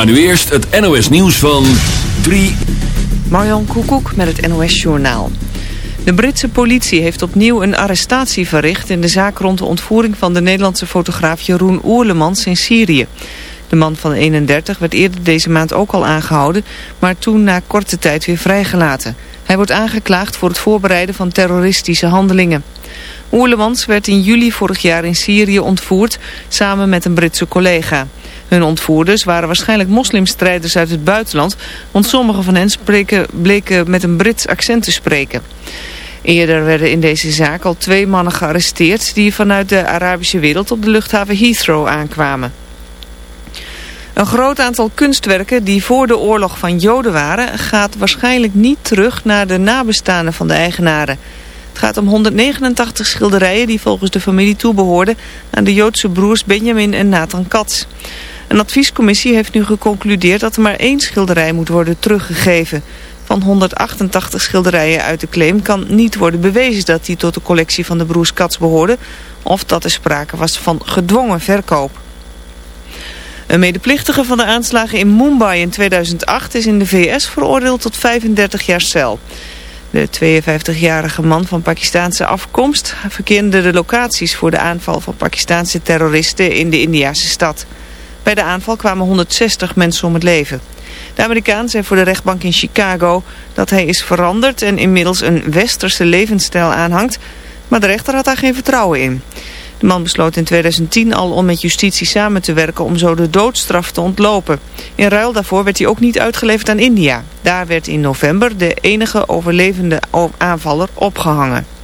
Maar nu eerst het NOS nieuws van 3... Marjan Koekoek met het NOS Journaal. De Britse politie heeft opnieuw een arrestatie verricht... in de zaak rond de ontvoering van de Nederlandse fotograaf Jeroen Oerlemans in Syrië. De man van 31 werd eerder deze maand ook al aangehouden... maar toen na korte tijd weer vrijgelaten. Hij wordt aangeklaagd voor het voorbereiden van terroristische handelingen. Oerlemans werd in juli vorig jaar in Syrië ontvoerd... samen met een Britse collega. Hun ontvoerders waren waarschijnlijk moslimstrijders uit het buitenland... want sommige van hen bleken met een Brits accent te spreken. Eerder werden in deze zaak al twee mannen gearresteerd... die vanuit de Arabische wereld op de luchthaven Heathrow aankwamen. Een groot aantal kunstwerken die voor de oorlog van Joden waren... gaat waarschijnlijk niet terug naar de nabestaanden van de eigenaren. Het gaat om 189 schilderijen die volgens de familie toebehoorden... aan de Joodse broers Benjamin en Nathan Katz. Een adviescommissie heeft nu geconcludeerd dat er maar één schilderij moet worden teruggegeven. Van 188 schilderijen uit de claim kan niet worden bewezen dat die tot de collectie van de broers Katz behoorden... of dat er sprake was van gedwongen verkoop. Een medeplichtige van de aanslagen in Mumbai in 2008 is in de VS veroordeeld tot 35 jaar cel. De 52-jarige man van Pakistaanse afkomst verkeerde de locaties voor de aanval van Pakistaanse terroristen in de Indiase stad. Bij de aanval kwamen 160 mensen om het leven. De Amerikaan zei voor de rechtbank in Chicago dat hij is veranderd en inmiddels een westerse levensstijl aanhangt, maar de rechter had daar geen vertrouwen in. De man besloot in 2010 al om met justitie samen te werken om zo de doodstraf te ontlopen. In ruil daarvoor werd hij ook niet uitgeleverd aan India. Daar werd in november de enige overlevende aanvaller opgehangen.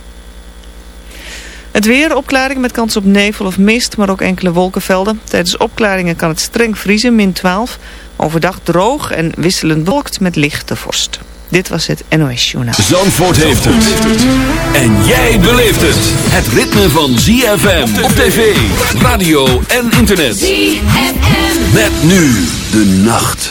Het weer, opklaring met kans op nevel of mist, maar ook enkele wolkenvelden. Tijdens opklaringen kan het streng vriezen, min 12. Overdag droog en wisselend bewolkt met lichte vorst. Dit was het NOS Journaal. Zandvoort heeft het. En jij beleeft het. Het ritme van ZFM op tv, radio en internet. ZFM. Met nu de nacht.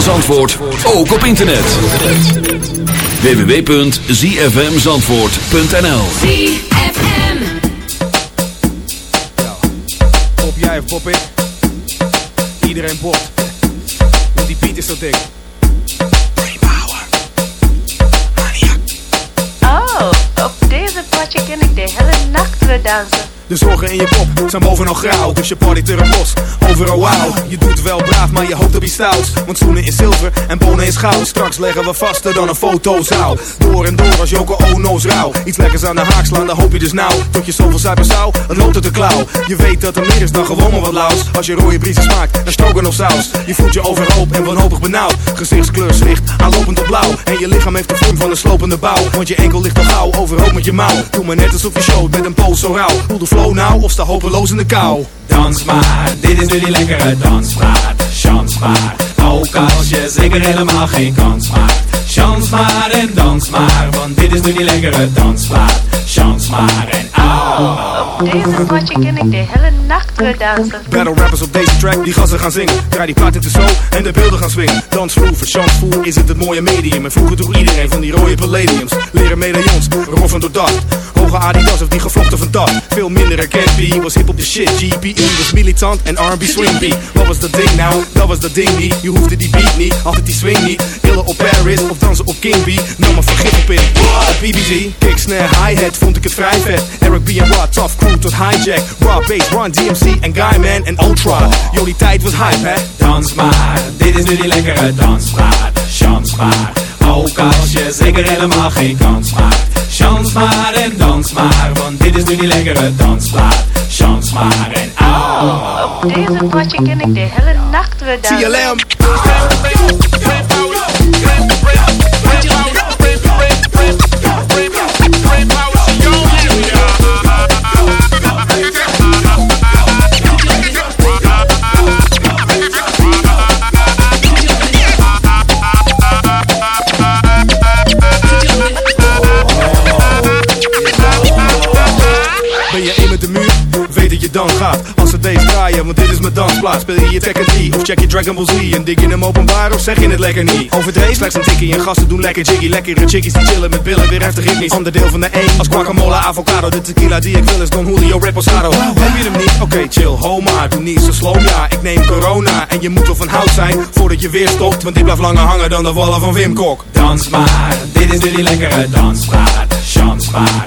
Zandvoort ook op internet. www.zfmzandvoort.nl ZFM Pop jij of pop ik? Iedereen popt. Want die beat is zo dik. Oh, op deze potje ken ik de hele nacht weer dansen. De zorgen in je kop zijn bovenal grauw, dus je party er je doet wel braaf, maar je hoopt op iets stouts. Want schoenen is zilver en bonen is goud. Straks leggen we vaster dan een fotozaal. Door en door als Joko Ono's rauw. Iets lekkers aan de haak slaan, dan hoop je dus nou. Tot je zoveel zuipen zou, het loopt uit de klauw. Je weet dat er meer is dan gewoon maar wat laus. Als je rode briesen smaakt, dan stroken of saus. Je voelt je overhoop en wanhopig benauwd. Gezichtskleur zwicht, aanlopend op blauw. En je lichaam heeft de vorm van een slopende bouw. Want je enkel ligt al gauw, overhoop met je mouw. Doe maar net alsof je showt met een poos zo rauw. Voel de flow nou of sta hopeloos in de kou. Dans maar, dit is nu die lekkere dansmaat. Chans maar, ook als je zeker helemaal geen kans maakt. Chans maar en dans maar, want dit is nu die lekkere dansmaat. Chans maar en au. Op deze potje ken ik de hele nacht. Battle rappers op deze track, die gassen gaan zingen. Draai die plaat in de zo en de beelden gaan swingen. Dansvloer, verchansvoer is het het mooie medium. En vroeger droeg iedereen van die rode palladiums. Leren medaillons, roffen door dat. Hoge Adidas of die gevlochten van dat. Veel minder herkend, B was hip op de shit. GPE was militant en R&B swing beat. Wat was dat ding nou? Dat was dat ding niet. Je hoefde die beat niet, altijd die swing niet. Illen op Paris of dansen op King B. Nam maar vergif op in. BBG, kick, snare, hi-hat, vond ik het vrij vet. Eric B en crew tot hijack. Raw bass, Run DMC en Guyman en Ultra. Die tijd was hype, hè? Dans maar, dit is nu die lekkere dansmaat. Chans maar, ook als je zeker helemaal geen kans maakt. Chans maar en dans maar, want dit is nu die lekkere dansplaat. Chans maar en au. Op deze potje ken ik de hele nacht weer dansen. TLM. Ben je dan gaat. Als ze deze draaien, want dit is mijn dansplaats. Speel je je Tekken 3 of check je Dragon Ball Z En dik je hem openbaar of zeg je het lekker niet? Overdreven slechts een tikkie en gasten doen lekker jiggy. Lekkere chickies die chillen met billen weer heftig ritmisch Ander deel van de 1 als guacamole, avocado De tequila die ik wil is Don Julio Reposado. Heb je hem niet? Oké chill, ho maar Doe niet zo slow, ja ik neem corona En je moet wel van hout zijn voordat je weer stopt Want dit blijft langer hangen dan de wallen van Wim Kok. Dans maar, dit is nu die lekkere dansplaat. Chans maar,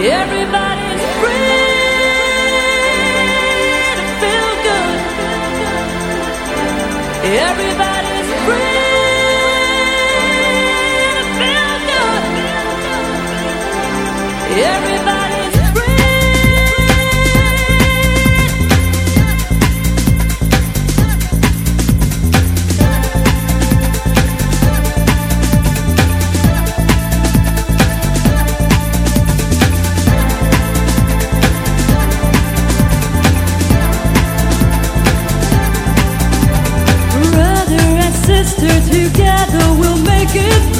Everybody's free to feel good. Everybody's free to feel good. Everybody's çıktı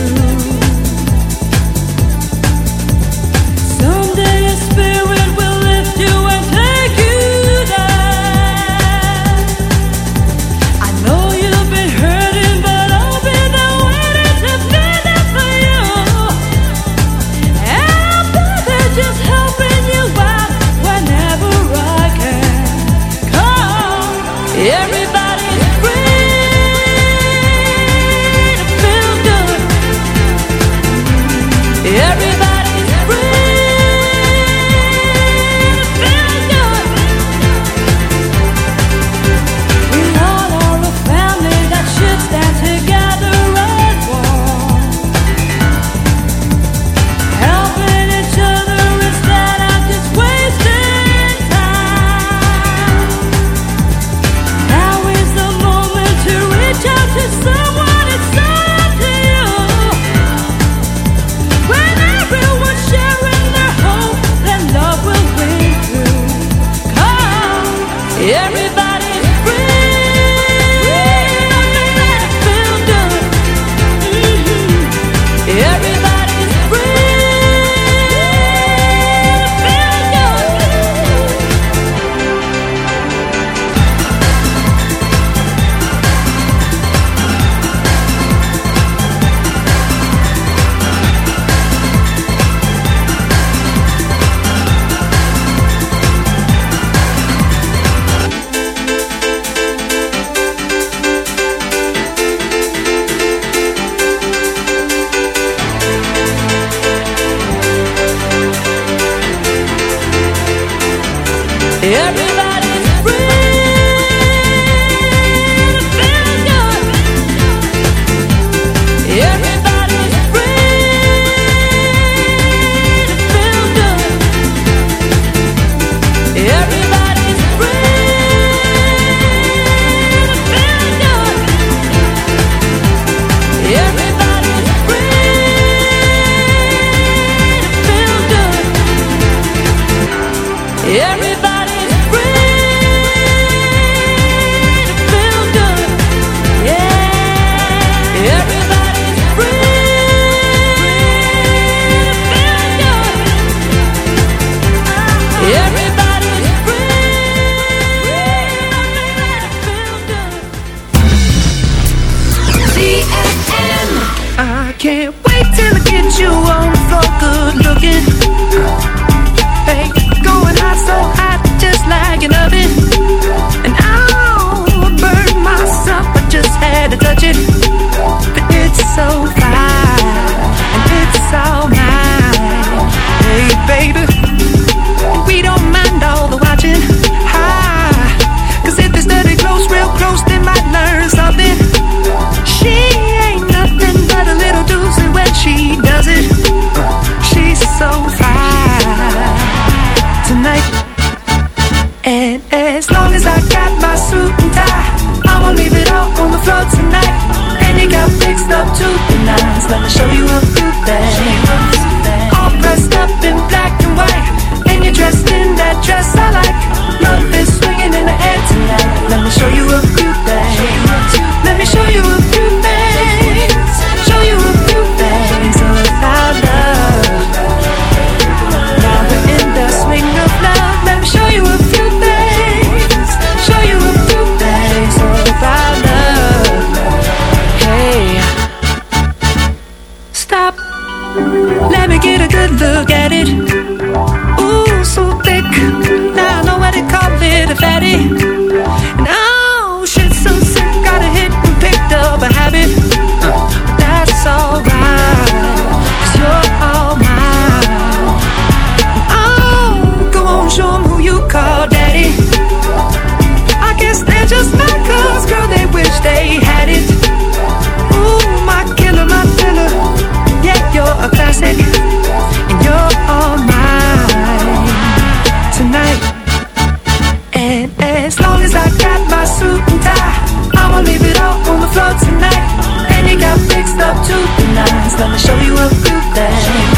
Every up to the nines. Let me show you a few things.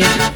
me.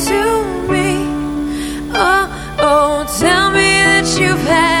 tell me that you've had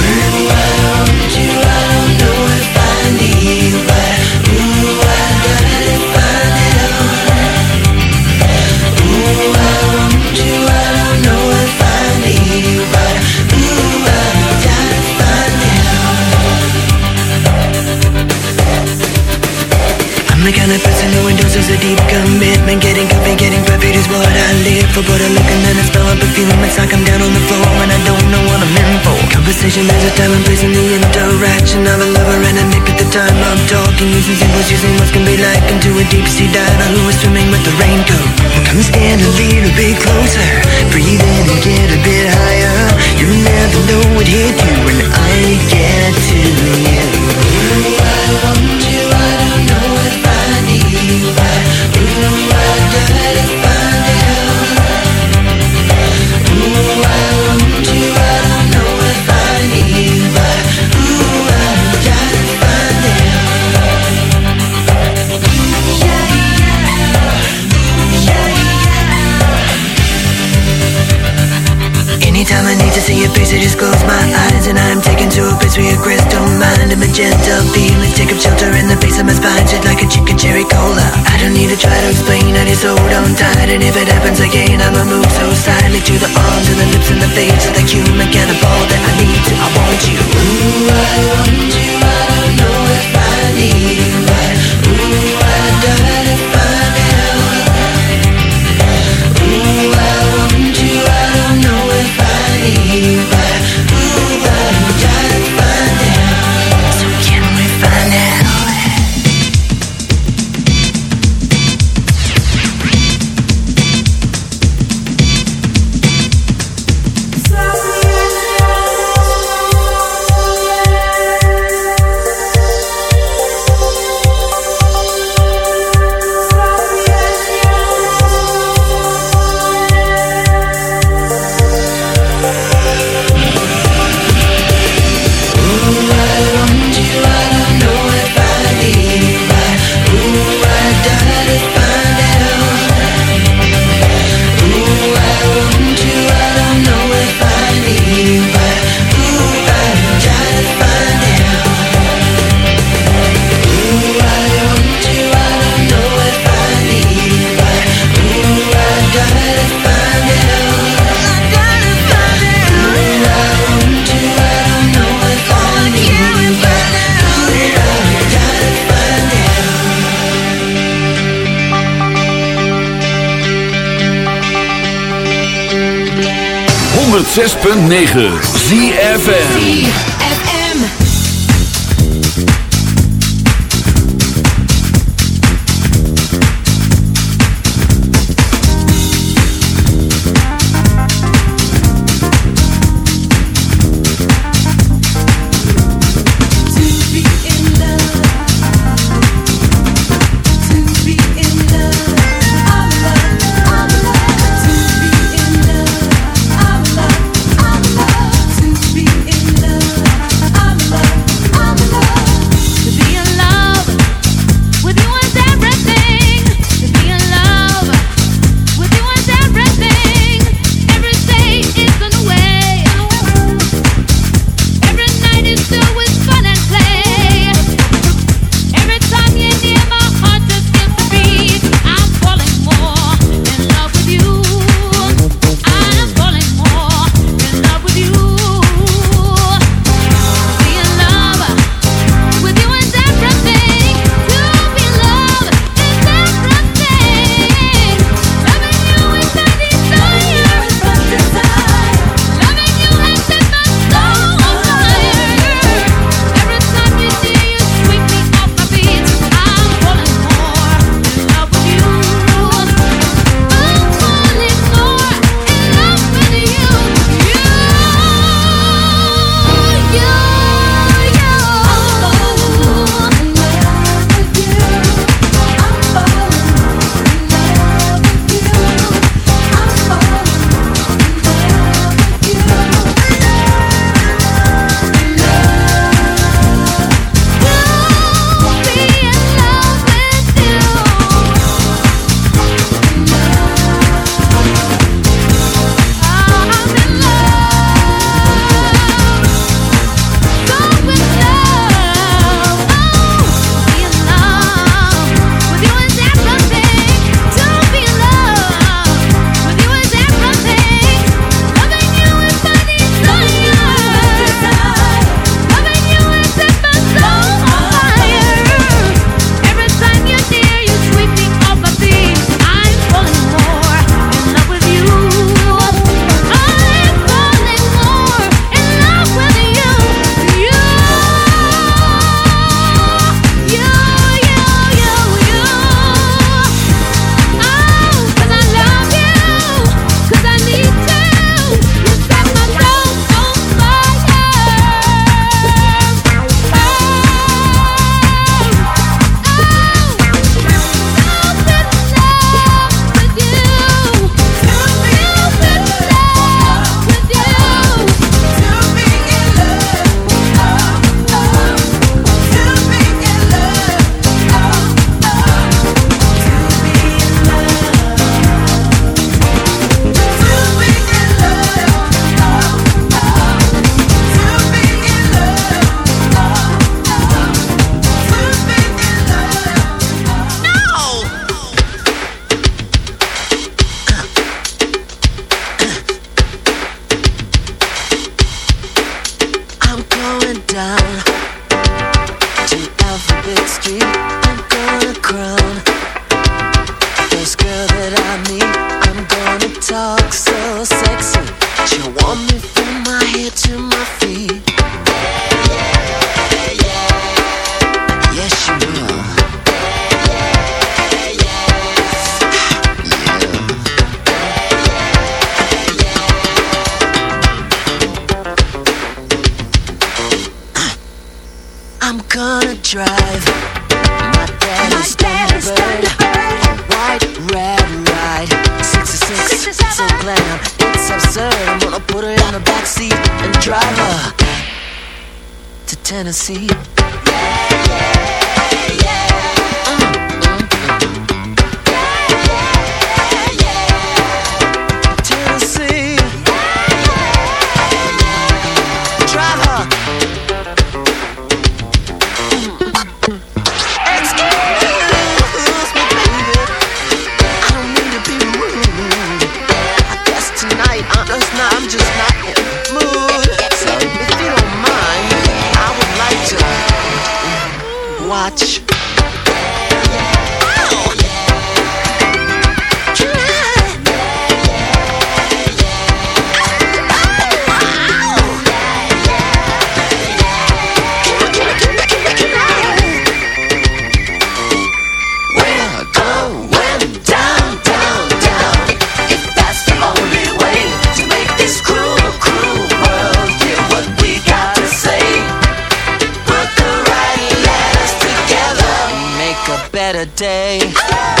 time it's like I'm down on the floor and I don't know what I'm in for. Conversation is a time and place and the interaction of a lover and a nick at the time I'm talking. Using symbols, using what can be like into a deep sea diver who is swimming with the raincoat? Come stand a little bit closer. 106.9 ZFM. better day.